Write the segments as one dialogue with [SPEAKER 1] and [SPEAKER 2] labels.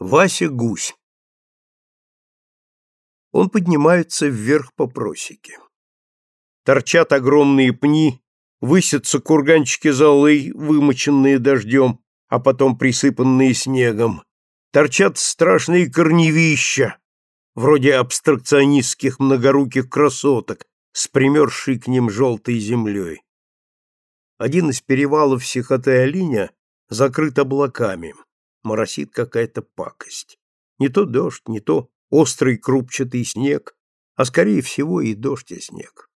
[SPEAKER 1] Вася Гусь. Он поднимается вверх по просеке. Торчат огромные пни, высятся курганчики золы, вымоченные дождем, а потом присыпанные снегом. Торчат страшные корневища, вроде абстракционистских многоруких красоток, с примерзшей к ним желтой землей. Один из перевалов Сихоте-Алиня закрыт облаками моросит какая-то пакость. Не то дождь, не то острый крупчатый снег, а скорее всего и дождь и снег.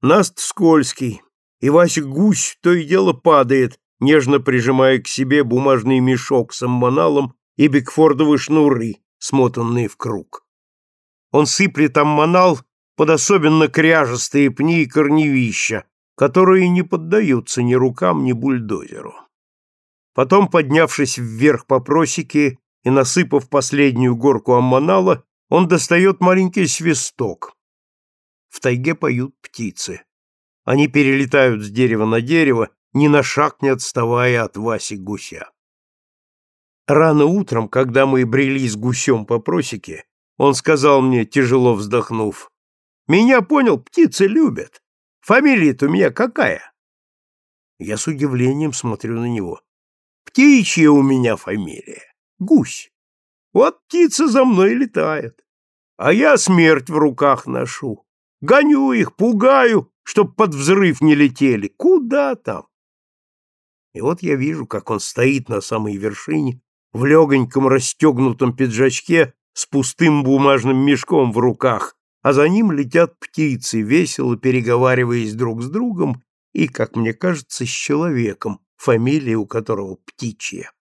[SPEAKER 1] Наст скользкий, и Вася гусь то и дело падает, нежно прижимая к себе бумажный мешок с аммоналом и бигфордовые шнуры, смотанные в круг. Он сыплет аммонал под особенно кряжестые пни и корневища, которые не поддаются ни рукам, ни бульдозеру. Потом, поднявшись вверх по просеке и насыпав последнюю горку аммонала, он достает маленький свисток. В тайге поют птицы. Они перелетают с дерева на дерево, ни на шаг не отставая от Васи гуся. Рано утром, когда мы брели с гусем по просеке, он сказал мне, тяжело вздохнув, «Меня, понял, птицы любят. Фамилия-то у меня какая?» Я с удивлением смотрю на него. Птичья у меня фамилия. Гусь. Вот птица за мной летает. А я смерть в руках ношу. Гоню их, пугаю, чтоб под взрыв не летели. Куда там? И вот я вижу, как он стоит на самой вершине, в легоньком расстегнутом пиджачке с пустым бумажным мешком в руках, а за ним летят птицы, весело переговариваясь друг с другом и, как мне кажется, с человеком, фамилия у которого птичья.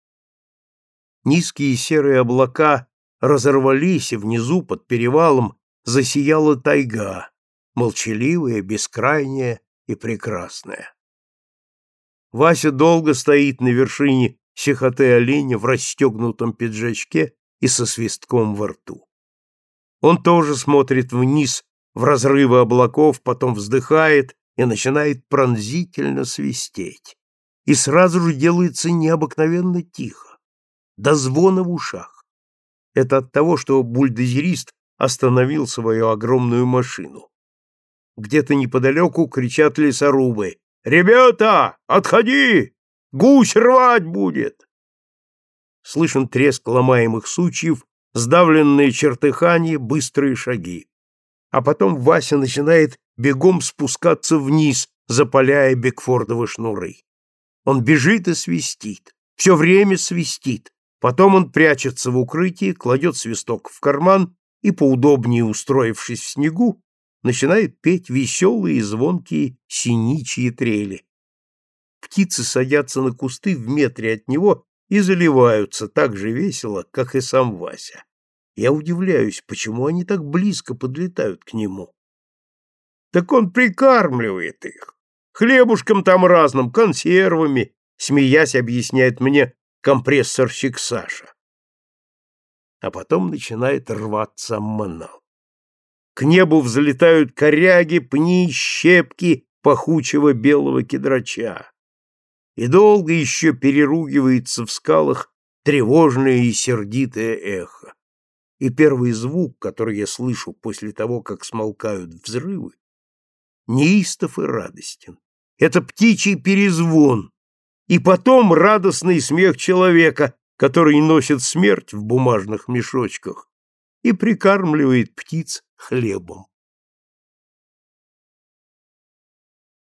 [SPEAKER 1] Низкие серые облака разорвались, и внизу, под перевалом, засияла тайга, молчаливая, бескрайняя и прекрасная. Вася долго стоит на вершине сихоте-оленя в расстегнутом пиджачке и со свистком во рту. Он тоже смотрит вниз в разрывы облаков, потом вздыхает и начинает пронзительно свистеть и сразу же делается необыкновенно тихо, до звона в ушах. Это от того, что бульдозерист остановил свою огромную машину. Где-то неподалеку кричат лесорубы «Ребята, отходи! Гусь рвать будет!» Слышен треск ломаемых сучьев, сдавленные чертыхания, быстрые шаги. А потом Вася начинает бегом спускаться вниз, запаляя Бекфордовы шнуры. Он бежит и свистит, все время свистит. Потом он прячется в укрытии, кладет свисток в карман и, поудобнее устроившись в снегу, начинает петь веселые и звонкие синичьи трели. Птицы садятся на кусты в метре от него и заливаются так же весело, как и сам Вася. Я удивляюсь, почему они так близко подлетают к нему. Так он прикармливает их хлебушком там разным, консервами, смеясь, объясняет мне компрессорщик Саша. А потом начинает рваться манал. К небу взлетают коряги, пни, щепки пахучего белого кедрача. И долго еще переругивается в скалах тревожное и сердитое эхо. И первый звук, который я слышу после того, как смолкают взрывы, неистов и радостен это птичий перезвон, и потом радостный смех человека, который носит смерть в бумажных мешочках и прикармливает птиц хлебом.